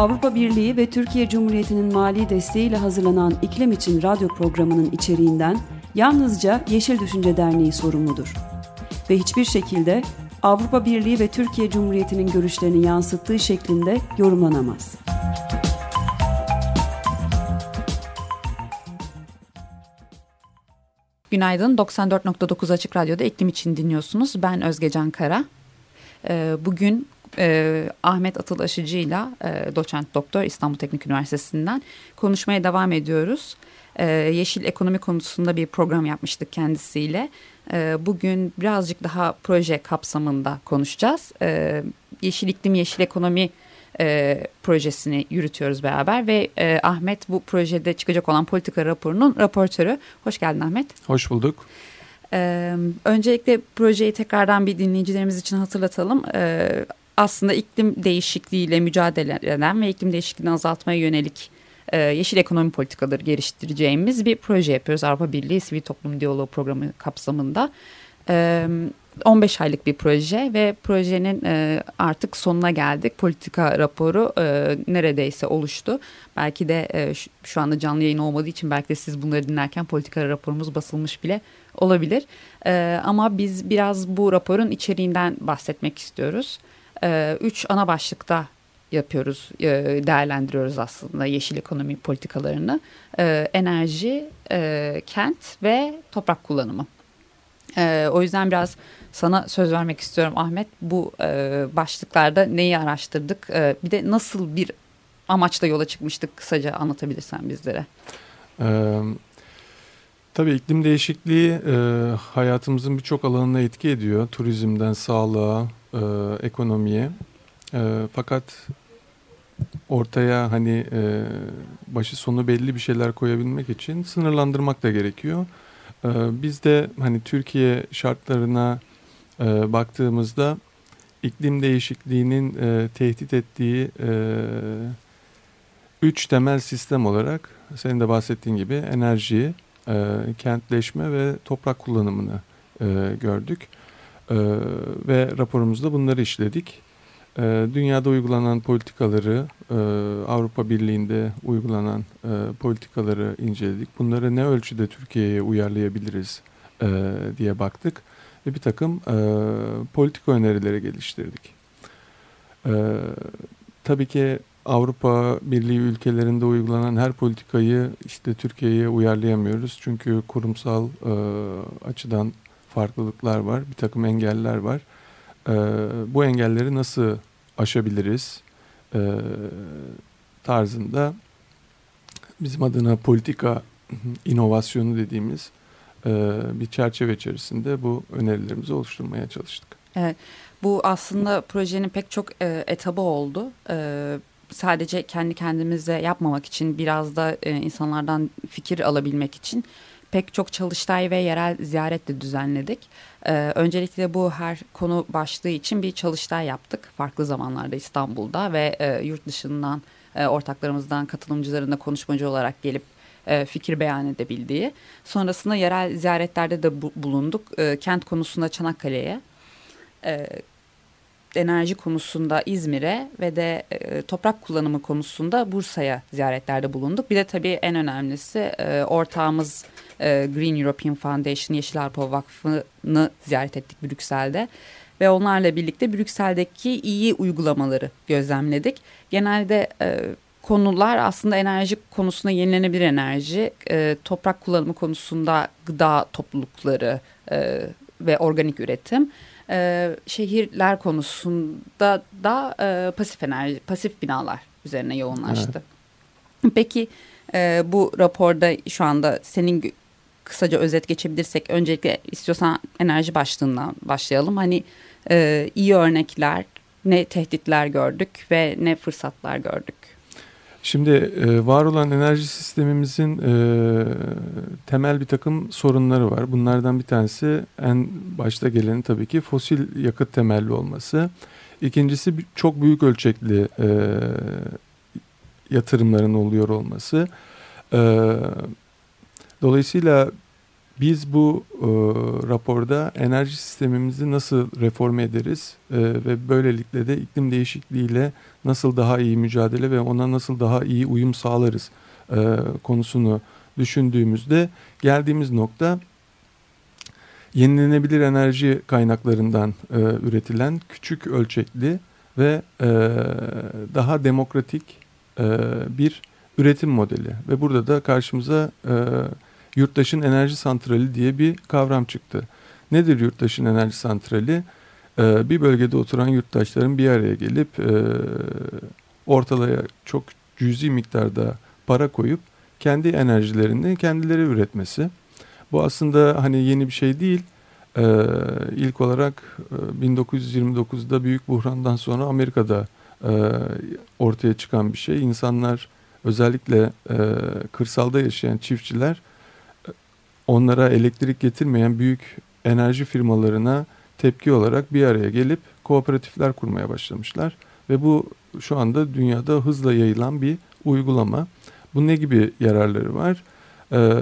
Avrupa Birliği ve Türkiye Cumhuriyeti'nin mali desteğiyle hazırlanan İklim için radyo programının içeriğinden yalnızca Yeşil Düşünce Derneği sorumludur. Ve hiçbir şekilde Avrupa Birliği ve Türkiye Cumhuriyeti'nin görüşlerini yansıttığı şeklinde yorumlanamaz. Günaydın, 94.9 Açık Radyo'da iklim için dinliyorsunuz. Ben Özge Can Kara. Ee, bugün e, Ahmet Atıl Aşıcı'yla e, doçent doktor İstanbul Teknik Üniversitesi'nden konuşmaya devam ediyoruz. E, yeşil ekonomi konusunda bir program yapmıştık kendisiyle. E, bugün birazcık daha proje kapsamında konuşacağız. E, yeşil iklim, yeşil ekonomi e, projesini yürütüyoruz beraber ve e, Ahmet bu projede çıkacak olan politika raporunun raportörü. Hoş geldin Ahmet. Hoş bulduk. Ee, öncelikle projeyi tekrardan bir dinleyicilerimiz için hatırlatalım. Ee, aslında iklim değişikliğiyle mücadele eden ve iklim değişikliğini azaltmaya yönelik e, yeşil ekonomi politikaları geliştireceğimiz bir proje yapıyoruz. Avrupa Birliği Sivil Toplum Diyaloğu Programı kapsamında. E, 15 aylık bir proje ve projenin e, artık sonuna geldik. Politika raporu e, neredeyse oluştu. Belki de e, şu, anda canlı yayın olmadığı için belki de siz bunları dinlerken politika raporumuz basılmış bile olabilir. E, ama biz biraz bu raporun içeriğinden bahsetmek istiyoruz. E, üç ana başlıkta yapıyoruz, e, değerlendiriyoruz aslında yeşil ekonomi politikalarını. E, enerji, e, kent ve toprak kullanımı. E, o yüzden biraz sana söz vermek istiyorum Ahmet. Bu e, başlıklarda neyi araştırdık? E, bir de nasıl bir amaçla yola çıkmıştık kısaca anlatabilirsen bizlere. Ee, tabii iklim değişikliği e, hayatımızın birçok alanına etki ediyor. Turizmden sağlığa, e, ekonomiye. E, fakat ortaya hani e, başı sonu belli bir şeyler koyabilmek için sınırlandırmak da gerekiyor. E, biz de hani Türkiye şartlarına e, baktığımızda iklim değişikliğinin e, tehdit ettiği e, üç temel sistem olarak senin de bahsettiğin gibi enerji, e, kentleşme ve toprak kullanımını e, gördük. E, ve raporumuzda bunları işledik. E, dünyada uygulanan politikaları, e, Avrupa Birliği'nde uygulanan e, politikaları inceledik. Bunları ne ölçüde Türkiye'ye uyarlayabiliriz e, diye baktık ve bir takım e, politika önerileri geliştirdik. E, tabii ki Avrupa Birliği ülkelerinde uygulanan her politikayı işte Türkiye'ye uyarlayamıyoruz. Çünkü kurumsal e, açıdan farklılıklar var, bir takım engeller var. E, bu engelleri nasıl aşabiliriz e, tarzında bizim adına politika inovasyonu dediğimiz e, bir çerçeve içerisinde bu önerilerimizi oluşturmaya çalıştık. Evet, bu aslında projenin pek çok e, etabı oldu. Sadece kendi kendimize yapmamak için biraz da e, insanlardan fikir alabilmek için pek çok çalıştay ve yerel ziyaret de düzenledik. Ee, öncelikle bu her konu başlığı için bir çalıştay yaptık farklı zamanlarda İstanbul'da ve e, yurt dışından e, ortaklarımızdan katılımcıların da konuşmacı olarak gelip e, fikir beyan edebildiği. Sonrasında yerel ziyaretlerde de bu, bulunduk. E, kent konusunda Çanakkale'ye, e, enerji konusunda İzmir'e ve de e, toprak kullanımı konusunda Bursa'ya ziyaretlerde bulunduk. Bir de tabii en önemlisi e, ortağımız e, Green European Foundation Yeşil Avrupa Vakfı'nı ziyaret ettik Brüksel'de. Ve onlarla birlikte Brüksel'deki iyi uygulamaları gözlemledik. Genelde e, konular aslında enerji konusunda yenilenebilir enerji, e, toprak kullanımı konusunda gıda toplulukları e, ve organik üretim. E, şehirler konusunda da e, pasif enerji, pasif binalar üzerine yoğunlaştı. Evet. Peki e, bu raporda şu anda senin kısaca özet geçebilirsek öncelikle istiyorsan enerji başlığından başlayalım. Hani e, iyi örnekler, ne tehditler gördük ve ne fırsatlar gördük. Şimdi e, var olan enerji sistemimizin e, temel bir takım sorunları var. Bunlardan bir tanesi en başta geleni tabii ki fosil yakıt temelli olması. İkincisi çok büyük ölçekli e, yatırımların oluyor olması. E, dolayısıyla biz bu e, raporda enerji sistemimizi nasıl reforme ederiz e, ve böylelikle de iklim değişikliğiyle nasıl daha iyi mücadele ve ona nasıl daha iyi uyum sağlarız e, konusunu düşündüğümüzde geldiğimiz nokta yenilenebilir enerji kaynaklarından e, üretilen küçük ölçekli ve e, daha demokratik e, bir üretim modeli. Ve burada da karşımıza e, yurttaşın enerji santrali diye bir kavram çıktı. Nedir yurttaşın enerji santrali? Ee, bir bölgede oturan yurttaşların bir araya gelip e, ortalaya çok cüzi miktarda para koyup kendi enerjilerini kendileri üretmesi. Bu aslında hani yeni bir şey değil. Ee, ilk olarak e, 1929'da büyük buhrandan sonra Amerika'da e, ortaya çıkan bir şey. İnsanlar özellikle e, kırsalda yaşayan çiftçiler onlara elektrik getirmeyen büyük enerji firmalarına tepki olarak bir araya gelip kooperatifler kurmaya başlamışlar. Ve bu şu anda dünyada hızla yayılan bir uygulama. Bu ne gibi yararları var? Ee,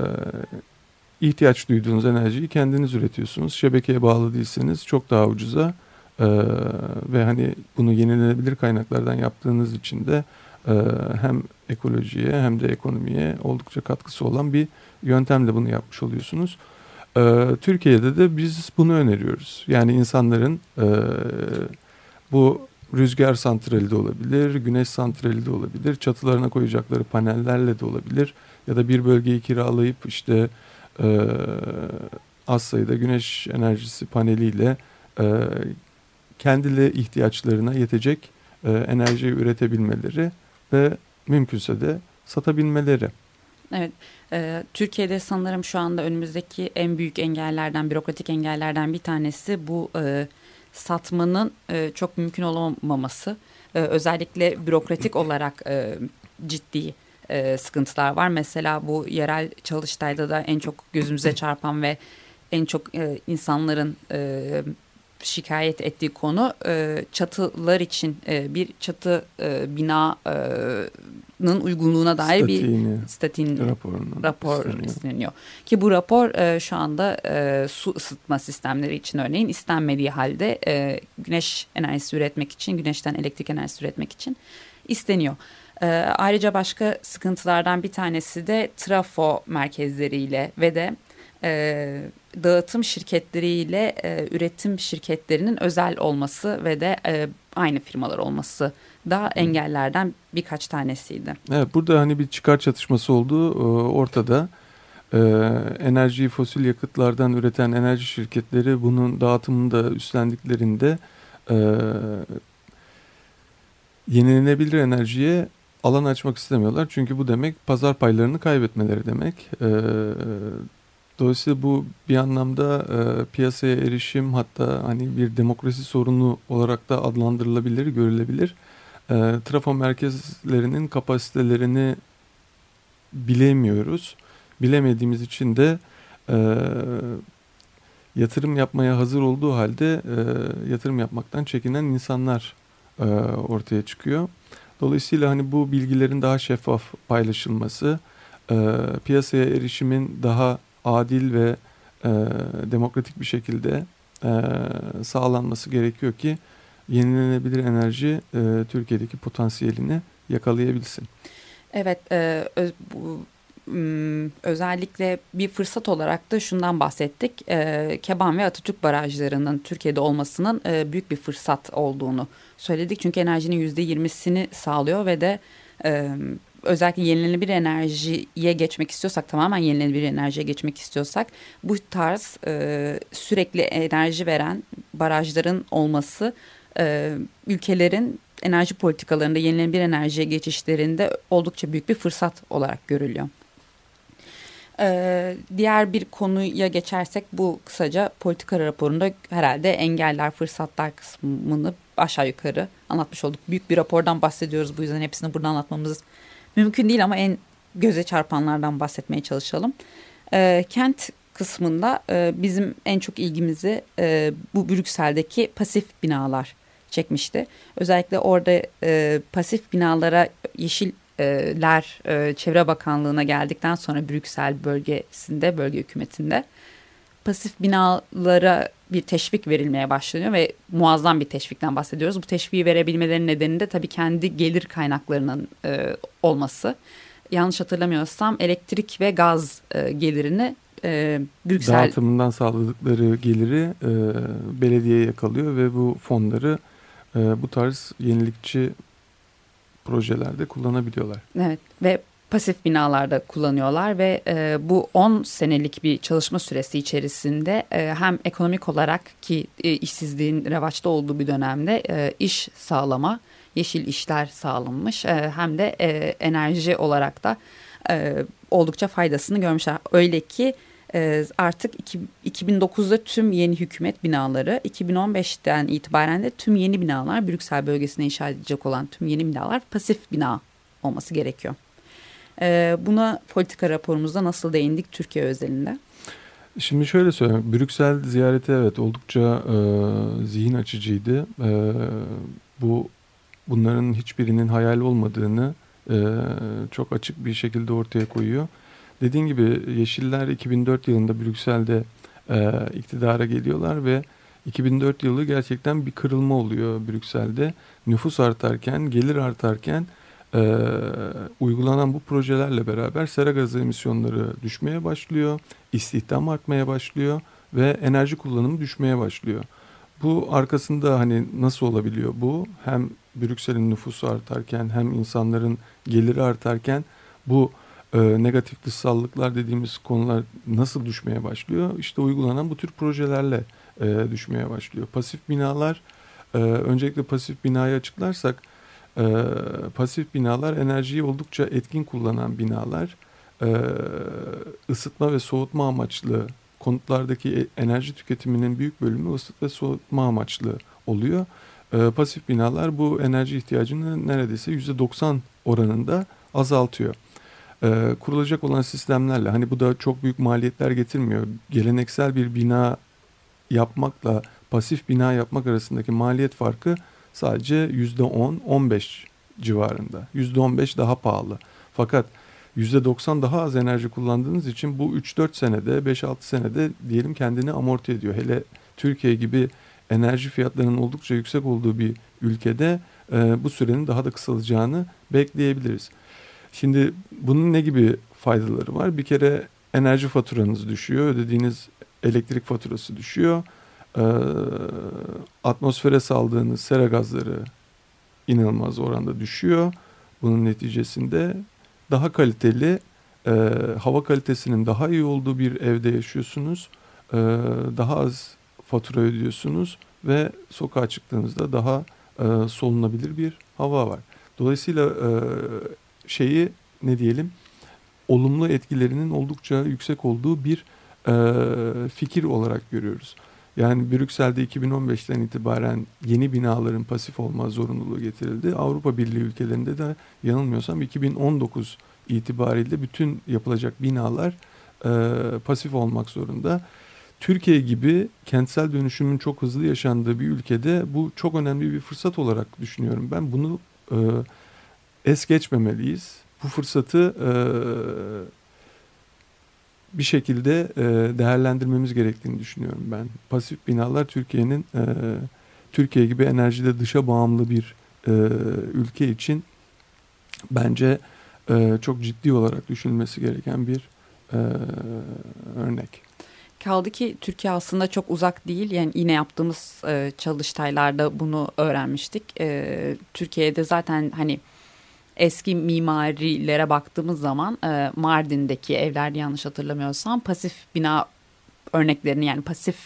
ihtiyaç duyduğunuz enerjiyi kendiniz üretiyorsunuz. Şebekeye bağlı değilseniz çok daha ucuza e, ve hani bunu yenilenebilir kaynaklardan yaptığınız için de e, hem ekolojiye hem de ekonomiye oldukça katkısı olan bir yöntemle bunu yapmış oluyorsunuz. Ee, Türkiye'de de biz bunu öneriyoruz. Yani insanların e, bu rüzgar santrali de olabilir, güneş santrali de olabilir, çatılarına koyacakları panellerle de olabilir ya da bir bölgeyi kiralayıp işte e, az sayıda güneş enerjisi paneliyle e, kendileri ihtiyaçlarına yetecek e, enerjiyi üretebilmeleri ve mümkünse de satabilmeleri. Evet, e, Türkiye'de sanırım şu anda önümüzdeki en büyük engellerden, bürokratik engellerden bir tanesi bu e, satmanın e, çok mümkün olamaması. E, özellikle bürokratik olarak e, ciddi e, sıkıntılar var. Mesela bu yerel çalıştayda da en çok gözümüze çarpan ve en çok e, insanların e, şikayet ettiği konu e, çatılar için e, bir çatı e, binanın uygunluğuna dair Statiğini, bir statin rapor isteniyor. Ki bu rapor e, şu anda e, su ısıtma sistemleri için örneğin istenmediği halde e, güneş enerjisi üretmek için, güneşten elektrik enerjisi üretmek için isteniyor. E, ayrıca başka sıkıntılardan bir tanesi de trafo merkezleriyle ve de e, dağıtım şirketleriyle e, üretim şirketlerinin özel olması ve de e, aynı firmalar olması da engellerden birkaç tanesiydi. Evet burada hani bir çıkar çatışması olduğu e, ortada. E, enerjiyi fosil yakıtlardan üreten enerji şirketleri bunun dağıtımını da üstlendiklerinde e, yenilenebilir enerjiye alan açmak istemiyorlar. Çünkü bu demek pazar paylarını kaybetmeleri demek. E, Dolayısıyla bu bir anlamda e, piyasaya erişim hatta hani bir demokrasi sorunu olarak da adlandırılabilir, görülebilir. E, trafo merkezlerinin kapasitelerini bilemiyoruz. Bilemediğimiz için de e, yatırım yapmaya hazır olduğu halde e, yatırım yapmaktan çekinen insanlar e, ortaya çıkıyor. Dolayısıyla hani bu bilgilerin daha şeffaf paylaşılması, e, piyasaya erişimin daha adil ve e, demokratik bir şekilde e, sağlanması gerekiyor ki yenilenebilir enerji e, Türkiye'deki potansiyelini yakalayabilsin. Evet, e, öz, bu, özellikle bir fırsat olarak da şundan bahsettik. E, Keban ve Atatürk barajlarının Türkiye'de olmasının e, büyük bir fırsat olduğunu söyledik. Çünkü enerjinin yüzde yirmisini sağlıyor ve de e, özellikle yenilenebilir enerjiye geçmek istiyorsak tamamen yenilenebilir enerjiye geçmek istiyorsak bu tarz e, sürekli enerji veren barajların olması e, ülkelerin enerji politikalarında yenilenebilir enerjiye geçişlerinde oldukça büyük bir fırsat olarak görülüyor. Ee, diğer bir konuya geçersek bu kısaca politika raporunda herhalde engeller, fırsatlar kısmını aşağı yukarı anlatmış olduk. Büyük bir rapordan bahsediyoruz bu yüzden hepsini burada anlatmamız mümkün değil ama en göze çarpanlardan bahsetmeye çalışalım. E, kent kısmında e, bizim en çok ilgimizi e, bu Brüksel'deki pasif binalar çekmişti. Özellikle orada e, pasif binalara Yeşiller e, Çevre Bakanlığı'na geldikten sonra Brüksel bölgesinde, bölge hükümetinde pasif binalara bir teşvik verilmeye başlanıyor ve muazzam bir teşvikten bahsediyoruz. Bu teşviği verebilmelerinin nedeni de tabii kendi gelir kaynaklarının e, olması. Yanlış hatırlamıyorsam elektrik ve gaz e, gelirini e, Brüksel... Dağıtımından sağladıkları geliri e, belediyeye kalıyor ve bu fonları e, bu tarz yenilikçi projelerde kullanabiliyorlar. Evet ve pasif binalarda kullanıyorlar ve e, bu 10 senelik bir çalışma süresi içerisinde e, hem ekonomik olarak ki e, işsizliğin revaçta olduğu bir dönemde e, iş sağlama, yeşil işler sağlanmış e, hem de e, enerji olarak da e, oldukça faydasını görmüşler. Öyle ki e, artık 2009'da tüm yeni hükümet binaları 2015'ten itibaren de tüm yeni binalar Brüksel bölgesine inşa edilecek olan tüm yeni binalar pasif bina olması gerekiyor. E, buna politika raporumuzda nasıl değindik Türkiye özelinde? Şimdi şöyle söyleyeyim. Brüksel ziyareti evet oldukça e, zihin açıcıydı. E, bu bunların hiçbirinin hayal olmadığını e, çok açık bir şekilde ortaya koyuyor. Dediğin gibi Yeşiller 2004 yılında Brüksel'de e, iktidara geliyorlar ve 2004 yılı gerçekten bir kırılma oluyor Brüksel'de. Nüfus artarken, gelir artarken e, uygulanan bu projelerle beraber sera gazı emisyonları düşmeye başlıyor, istihdam artmaya başlıyor ve enerji kullanımı düşmeye başlıyor. Bu arkasında hani nasıl olabiliyor bu? Hem Brüksel'in nüfusu artarken hem insanların geliri artarken bu e, negatif dışsallıklar dediğimiz konular nasıl düşmeye başlıyor? İşte uygulanan bu tür projelerle e, düşmeye başlıyor. Pasif binalar, e, öncelikle pasif binayı açıklarsak, e, pasif binalar enerjiyi oldukça etkin kullanan binalar. E, ısıtma ve soğutma amaçlı konutlardaki e, enerji tüketiminin büyük bölümü ısıt ve soğutma amaçlı oluyor. E, pasif binalar bu enerji ihtiyacını neredeyse %90 oranında azaltıyor e, kurulacak olan sistemlerle hani bu da çok büyük maliyetler getirmiyor. Geleneksel bir bina yapmakla pasif bina yapmak arasındaki maliyet farkı sadece yüzde on, on beş civarında. Yüzde on beş daha pahalı. Fakat yüzde doksan daha az enerji kullandığınız için bu 3-4 senede, 5-6 senede diyelim kendini amorti ediyor. Hele Türkiye gibi enerji fiyatlarının oldukça yüksek olduğu bir ülkede e, bu sürenin daha da kısalacağını bekleyebiliriz. Şimdi bunun ne gibi faydaları var? Bir kere enerji faturanız düşüyor, ödediğiniz elektrik faturası düşüyor. Ee, atmosfere saldığınız sera gazları inanılmaz oranda düşüyor. Bunun neticesinde daha kaliteli, e, hava kalitesinin daha iyi olduğu bir evde yaşıyorsunuz. E, daha az fatura ödüyorsunuz ve sokağa çıktığınızda daha e, solunabilir bir hava var. Dolayısıyla e, şeyi ne diyelim olumlu etkilerinin oldukça yüksek olduğu bir e, fikir olarak görüyoruz. Yani Brüksel'de 2015'ten itibaren yeni binaların pasif olma zorunluluğu getirildi. Avrupa Birliği ülkelerinde de yanılmıyorsam 2019 itibariyle bütün yapılacak binalar e, pasif olmak zorunda. Türkiye gibi kentsel dönüşümün çok hızlı yaşandığı bir ülkede bu çok önemli bir fırsat olarak düşünüyorum. Ben bunu e, es geçmemeliyiz. Bu fırsatı e, bir şekilde e, değerlendirmemiz gerektiğini düşünüyorum ben. Pasif binalar Türkiye'nin e, Türkiye gibi enerjide dışa bağımlı bir e, ülke için bence e, çok ciddi olarak düşünülmesi gereken bir e, örnek. Kaldı ki Türkiye aslında çok uzak değil. Yani yine yaptığımız e, çalıştaylarda bunu öğrenmiştik. E, Türkiye'de zaten hani eski mimarilere baktığımız zaman e, Mardin'deki evler yanlış hatırlamıyorsam pasif bina örneklerini yani pasif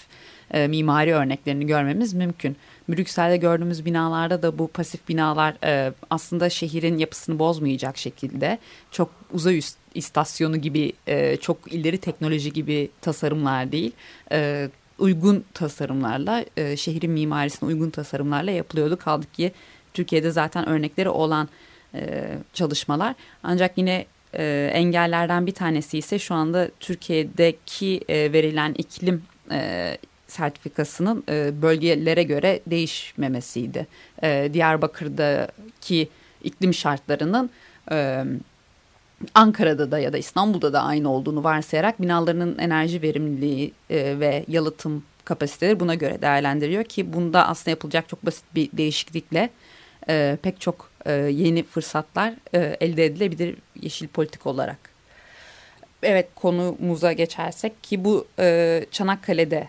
e, mimari örneklerini görmemiz mümkün. Brüksel'de gördüğümüz binalarda da bu pasif binalar e, aslında şehrin yapısını bozmayacak şekilde çok uzay istasyonu gibi e, çok ileri teknoloji gibi tasarımlar değil. E, uygun tasarımlarla e, şehrin mimarisine uygun tasarımlarla yapılıyordu. Kaldı ki Türkiye'de zaten örnekleri olan e, çalışmalar. Ancak yine e, engellerden bir tanesi ise şu anda Türkiye'deki e, verilen iklim e, sertifikasının e, bölgelere göre değişmemesiydi. E, Diyarbakır'daki iklim şartlarının e, Ankara'da da ya da İstanbul'da da aynı olduğunu varsayarak binalarının enerji verimliliği e, ve yalıtım kapasiteleri buna göre değerlendiriyor ki bunda aslında yapılacak çok basit bir değişiklikle e, pek çok e, yeni fırsatlar e, elde edilebilir yeşil politik olarak. Evet konumuza geçersek ki bu e, Çanakkale'de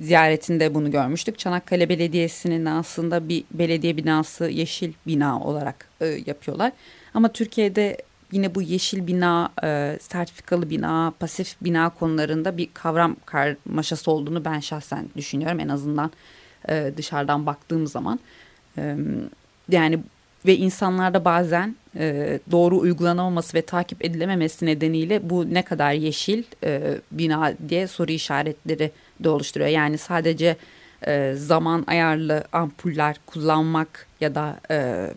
ziyaretinde bunu görmüştük. Çanakkale Belediyesi'nin aslında bir belediye binası yeşil bina olarak yapıyorlar. Ama Türkiye'de yine bu yeşil bina, sertifikalı bina, pasif bina konularında bir kavram karmaşası olduğunu ben şahsen düşünüyorum. En azından dışarıdan baktığım zaman. Yani ve insanlarda bazen e, doğru uygulanamaması ve takip edilememesi nedeniyle bu ne kadar yeşil e, bina diye soru işaretleri de oluşturuyor. Yani sadece e, zaman ayarlı ampuller kullanmak ya da e,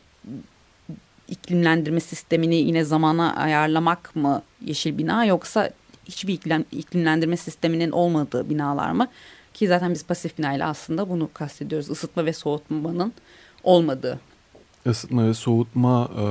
iklimlendirme sistemini yine zamana ayarlamak mı yeşil bina yoksa hiçbir iklim, iklimlendirme sisteminin olmadığı binalar mı? Ki zaten biz pasif binayla aslında bunu kastediyoruz. Isıtma ve soğutmanın olmadığı. Isıtma ve soğutma e,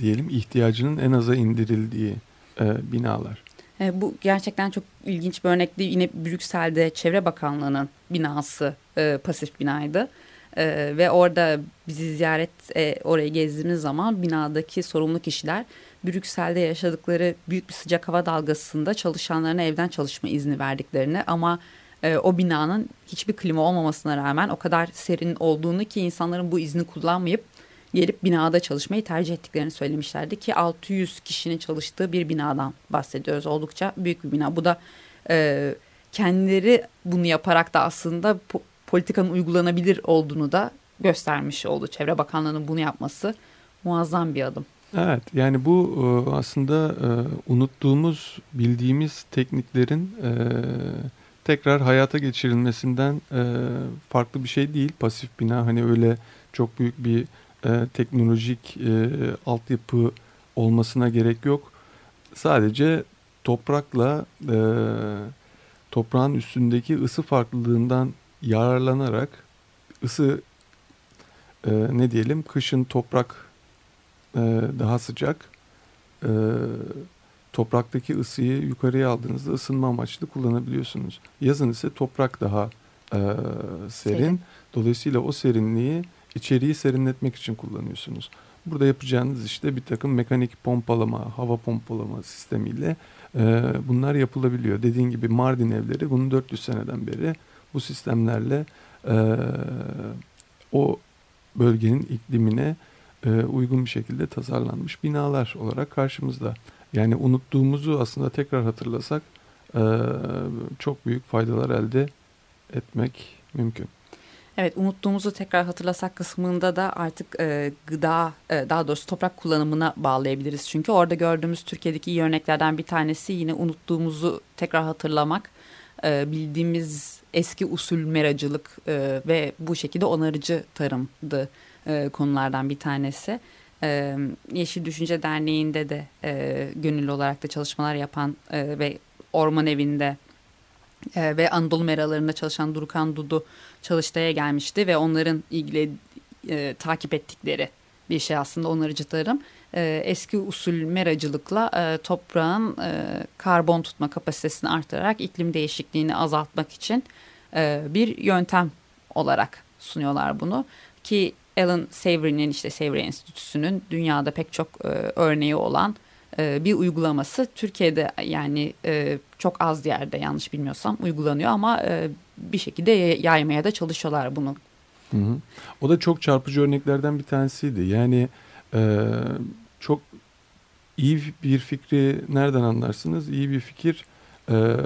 diyelim ihtiyacının en aza indirildiği e, binalar. E, bu gerçekten çok ilginç bir örnekti. Yine Brüksel'de Çevre Bakanlığı'nın binası e, pasif binaydı. Ee, ve orada bizi ziyaret e, oraya gezdiğimiz zaman binadaki sorumlu kişiler Brüksel'de yaşadıkları büyük bir sıcak hava dalgasında çalışanlarına evden çalışma izni verdiklerini ama e, o binanın hiçbir klima olmamasına rağmen o kadar serin olduğunu ki insanların bu izni kullanmayıp gelip binada çalışmayı tercih ettiklerini söylemişlerdi ki 600 kişinin çalıştığı bir binadan bahsediyoruz. Oldukça büyük bir bina. Bu da e, kendileri bunu yaparak da aslında politikanın uygulanabilir olduğunu da göstermiş oldu. Çevre Bakanlığı'nın bunu yapması muazzam bir adım. Evet yani bu e, aslında e, unuttuğumuz bildiğimiz tekniklerin e, tekrar hayata geçirilmesinden farklı bir şey değil. Pasif bina hani öyle çok büyük bir teknolojik altyapı olmasına gerek yok. Sadece toprakla toprağın üstündeki ısı farklılığından yararlanarak ısı e, ne diyelim kışın toprak e, daha sıcak e, topraktaki ısıyı yukarıya aldığınızda ısınma amaçlı kullanabiliyorsunuz. Yazın ise toprak daha e, serin. serin. Dolayısıyla o serinliği içeriği serinletmek için kullanıyorsunuz. Burada yapacağınız işte bir takım mekanik pompalama, hava pompalama sistemiyle e, bunlar yapılabiliyor. Dediğin gibi Mardin evleri bunun 400 seneden beri bu sistemlerle e, o bölgenin iklimine e, uygun bir şekilde tasarlanmış binalar olarak karşımızda. Yani unuttuğumuzu aslında tekrar hatırlasak e, çok büyük faydalar elde etmek mümkün. Evet unuttuğumuzu tekrar hatırlasak kısmında da artık e, gıda e, daha doğrusu toprak kullanımına bağlayabiliriz. Çünkü orada gördüğümüz Türkiye'deki iyi örneklerden bir tanesi yine unuttuğumuzu tekrar hatırlamak e, bildiğimiz eski usul meracılık e, ve bu şekilde onarıcı tarımdı e, konulardan bir tanesi. Yeşil Düşünce Derneği'nde de gönüllü olarak da çalışmalar yapan ve Orman Evi'nde ve Anadolu meralarında çalışan Durukan Dudu çalıştaya gelmişti ve onların ilgili takip ettikleri bir şey aslında. Onarıcı tarım e, eski usul meracılıkla toprağın karbon tutma kapasitesini artırarak iklim değişikliğini azaltmak için bir yöntem olarak sunuyorlar bunu. Ki Alan Savory'nin işte Savory Enstitüsü'nün dünyada pek çok e, örneği olan e, bir uygulaması Türkiye'de yani e, çok az yerde yanlış bilmiyorsam uygulanıyor ama e, bir şekilde yaymaya da çalışıyorlar bunu. Hı hı. O da çok çarpıcı örneklerden bir tanesiydi. Yani ee, çok iyi bir fikri nereden anlarsınız? İyi bir fikir e,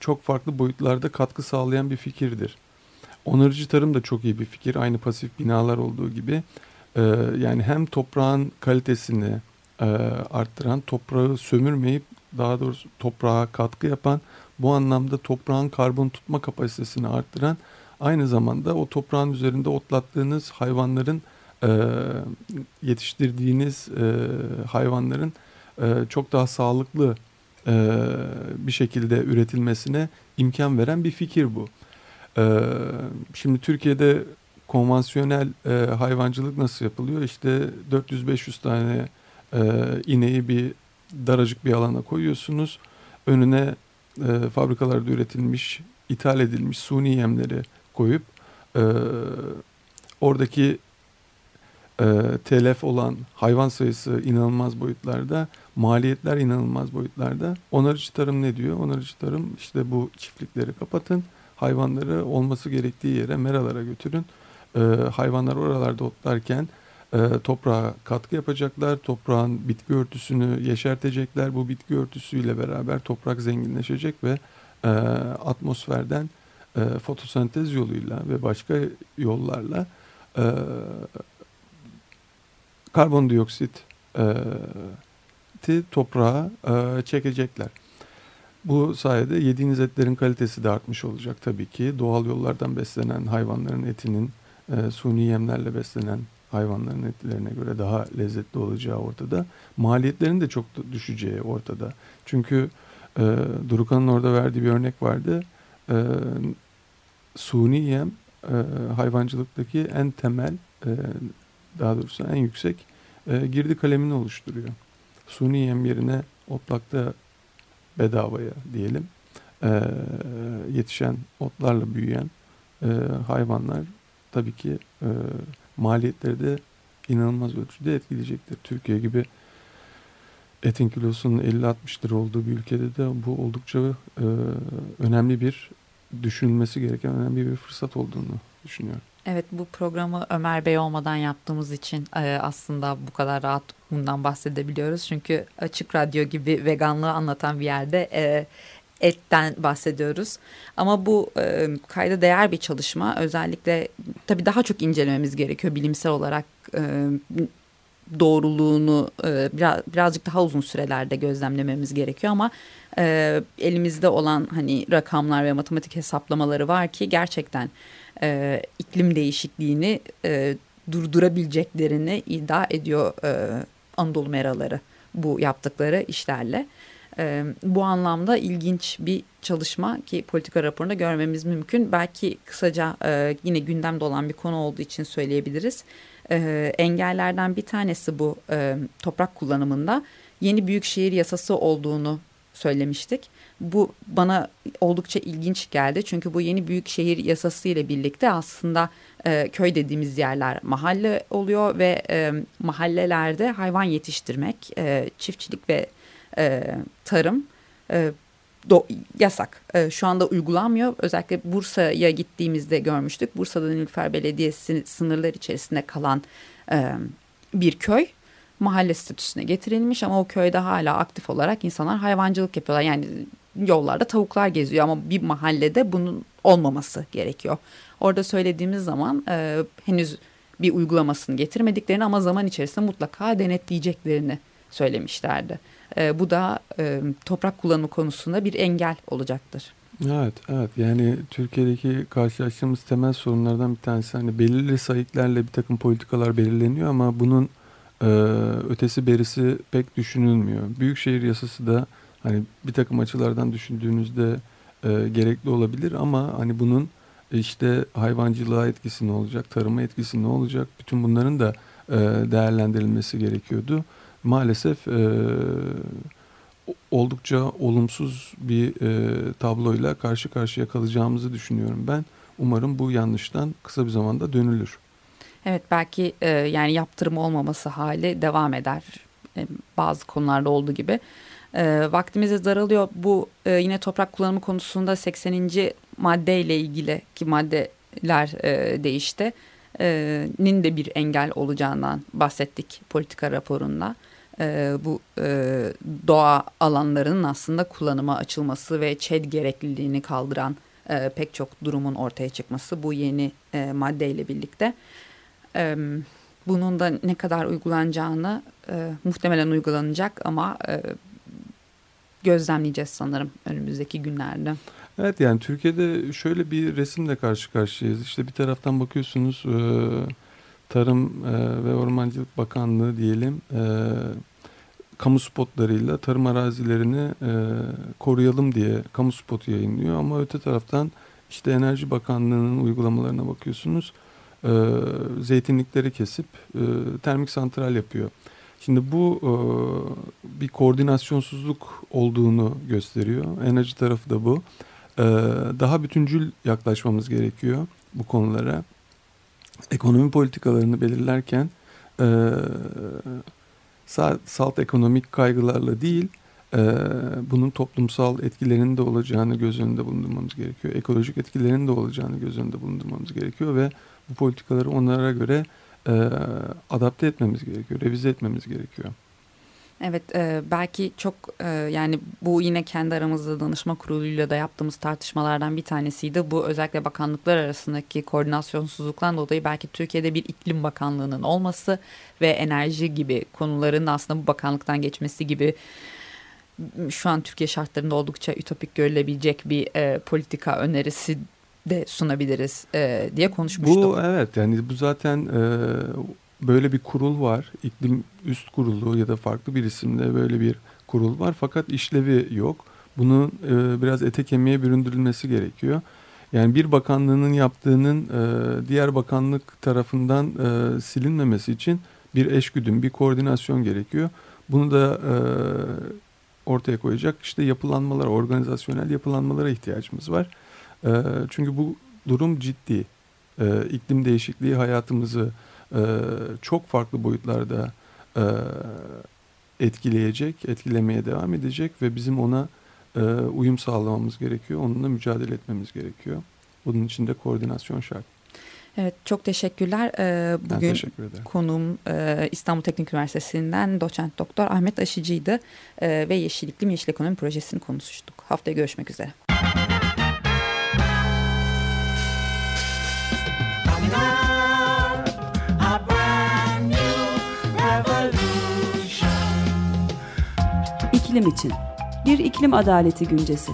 çok farklı boyutlarda katkı sağlayan bir fikirdir. Onarıcı tarım da çok iyi bir fikir. Aynı pasif binalar olduğu gibi. E, yani hem toprağın kalitesini e, arttıran, toprağı sömürmeyip daha doğrusu toprağa katkı yapan, bu anlamda toprağın karbon tutma kapasitesini arttıran, aynı zamanda o toprağın üzerinde otlattığınız hayvanların e, yetiştirdiğiniz e, hayvanların e, çok daha sağlıklı e, bir şekilde üretilmesine imkan veren bir fikir bu. E, şimdi Türkiye'de konvansiyonel e, hayvancılık nasıl yapılıyor? İşte 400-500 tane e, ineği bir daracık bir alana koyuyorsunuz. Önüne e, fabrikalarda üretilmiş, ithal edilmiş suni yemleri koyup oradaki telef olan hayvan sayısı inanılmaz boyutlarda, maliyetler inanılmaz boyutlarda. Onarıcı tarım ne diyor? Onarıcı tarım işte bu çiftlikleri kapatın, hayvanları olması gerektiği yere, meralara götürün. E, hayvanlar oralarda otlarken e, toprağa katkı yapacaklar, toprağın bitki örtüsünü yeşertecekler. Bu bitki örtüsüyle beraber toprak zenginleşecek ve e, atmosferden e, fotosentez yoluyla ve başka yollarla e, karbondioksit e, toprağa e, çekecekler. Bu sayede yediğiniz etlerin kalitesi de artmış olacak tabii ki. Doğal yollardan beslenen hayvanların etinin e, suni yemlerle beslenen hayvanların etlerine göre daha lezzetli olacağı ortada. Maliyetlerin de çok düşeceği ortada. Çünkü e, Durukan'ın orada verdiği bir örnek vardı. E, suni yem e, hayvancılıktaki en temel e, daha doğrusu en yüksek e, girdi kalemini oluşturuyor. Suni yem yerine otlakta bedavaya diyelim e, yetişen otlarla büyüyen e, hayvanlar tabii ki e, maliyetleri de inanılmaz ölçüde etkileyecektir. Türkiye gibi etin kilosunun 50-60 lira olduğu bir ülkede de bu oldukça e, önemli bir düşünülmesi gereken önemli bir fırsat olduğunu düşünüyorum. Evet bu programı Ömer Bey olmadan yaptığımız için e, aslında bu kadar rahat bundan bahsedebiliyoruz. Çünkü Açık Radyo gibi veganlığı anlatan bir yerde e, etten bahsediyoruz. Ama bu e, kayda değer bir çalışma. Özellikle tabii daha çok incelememiz gerekiyor bilimsel olarak doğruluğunu e, biraz, birazcık daha uzun sürelerde gözlemlememiz gerekiyor ama e, elimizde olan hani rakamlar ve matematik hesaplamaları var ki gerçekten e, iklim değişikliğini durdurabileceklerini iddia ediyor e, Anadolu meraları bu yaptıkları işlerle. Bu anlamda ilginç bir çalışma ki politika raporunda görmemiz mümkün. Belki kısaca yine gündemde olan bir konu olduğu için söyleyebiliriz. E, engellerden bir tanesi bu e, toprak kullanımında yeni büyükşehir yasası olduğunu söylemiştik. Bu bana oldukça ilginç geldi. Çünkü bu yeni büyükşehir yasası ile birlikte aslında e, köy dediğimiz yerler mahalle oluyor ve e, mahallelerde hayvan yetiştirmek, e, çiftçilik ve e, tarım e, do, yasak. E, şu anda uygulanmıyor. Özellikle Bursa'ya gittiğimizde görmüştük. Bursa'da Nilüfer Belediyesi sınırlar içerisinde kalan e, bir köy mahalle statüsüne getirilmiş ama o köyde hala aktif olarak insanlar hayvancılık yapıyorlar. Yani yollarda tavuklar geziyor ama bir mahallede bunun olmaması gerekiyor. Orada söylediğimiz zaman e, henüz bir uygulamasını getirmediklerini ama zaman içerisinde mutlaka denetleyeceklerini söylemişlerdi. E, bu da e, toprak kullanımı konusunda bir engel olacaktır. Evet, evet. Yani Türkiye'deki karşılaştığımız temel sorunlardan bir tanesi hani belirli sayıklarla bir takım politikalar belirleniyor ama bunun e, ötesi berisi pek düşünülmüyor. Büyükşehir yasası da hani bir takım açılardan düşündüğünüzde e, gerekli olabilir ama hani bunun işte hayvancılığa etkisi ne olacak, tarıma etkisi ne olacak, bütün bunların da e, değerlendirilmesi gerekiyordu. Maalesef e, oldukça olumsuz bir e, tabloyla karşı karşıya kalacağımızı düşünüyorum ben. Umarım bu yanlıştan kısa bir zamanda dönülür. Evet belki e, yani yaptırım olmaması hali devam eder e, bazı konularda olduğu gibi. E, vaktimiz de daralıyor. Bu e, yine toprak kullanımı konusunda 80. maddeyle ilgili ki maddeler e, değişti. E, nin de bir engel olacağından bahsettik politika raporunda. E, bu e, doğa alanlarının aslında kullanıma açılması ve ÇED gerekliliğini kaldıran e, pek çok durumun ortaya çıkması bu yeni e, maddeyle birlikte e, bunun da ne kadar uygulanacağını e, muhtemelen uygulanacak ama e, gözlemleyeceğiz sanırım önümüzdeki günlerde. Evet yani Türkiye'de şöyle bir resimle karşı karşıyayız. İşte bir taraftan bakıyorsunuz e, Tarım e, ve Ormancılık Bakanlığı diyelim e, kamu spotlarıyla tarım arazilerini e, koruyalım diye kamu spotu yayınlıyor ama öte taraftan işte Enerji Bakanlığı'nın uygulamalarına bakıyorsunuz e, zeytinlikleri kesip e, termik santral yapıyor. Şimdi bu e, bir koordinasyonsuzluk olduğunu gösteriyor. Enerji tarafı da bu. E, daha bütüncül yaklaşmamız gerekiyor bu konulara. Ekonomi politikalarını belirlerken e, salt ekonomik kaygılarla değil, e, bunun toplumsal etkilerinin de olacağını göz önünde bulundurmamız gerekiyor. Ekolojik etkilerinin de olacağını göz önünde bulundurmamız gerekiyor ve bu politikaları onlara göre e, adapte etmemiz gerekiyor, revize etmemiz gerekiyor. Evet e, belki çok e, yani bu yine kendi aramızda danışma kuruluyla da yaptığımız tartışmalardan bir tanesiydi. Bu özellikle bakanlıklar arasındaki koordinasyonsuzluktan dolayı belki Türkiye'de bir iklim bakanlığının olması ve enerji gibi konuların aslında bu bakanlıktan geçmesi gibi şu an Türkiye şartlarında oldukça ütopik görülebilecek bir e, politika önerisi de sunabiliriz e, diye konuşmuştuk. Bu evet yani bu zaten e, böyle bir kurul var. İklim üst kurulu ya da farklı bir isimle böyle bir kurul var. Fakat işlevi yok. Bunun e, biraz ete kemiğe büründürülmesi gerekiyor. Yani bir bakanlığının yaptığının e, diğer bakanlık tarafından e, silinmemesi için bir eşgüdüm, bir koordinasyon gerekiyor. Bunu da e, ortaya koyacak işte yapılanmalar, organizasyonel yapılanmalara ihtiyacımız var. E, çünkü bu durum ciddi. E, iklim değişikliği hayatımızı e, çok farklı boyutlarda e, etkileyecek, etkilemeye devam edecek ve bizim ona e, uyum sağlamamız gerekiyor. Onunla mücadele etmemiz gerekiyor. Bunun için de koordinasyon şart. Evet çok teşekkürler. Ee, bugün ben teşekkür ederim. konuğum e, İstanbul Teknik Üniversitesi'nden doçent doktor Ahmet Aşıcı'ydı e, ve Yeşil İklim Yeşil Ekonomi Projesi'ni konuştuk. Haftaya görüşmek üzere. İklim için bir iklim adaleti güncesi.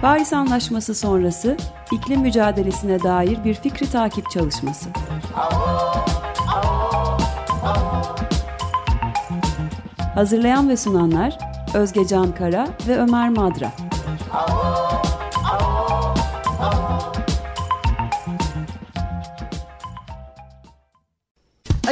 Paris Anlaşması sonrası iklim mücadelesine dair bir fikri takip çalışması. Hazırlayan ve sunanlar Özge Can Kara ve Ömer Madra.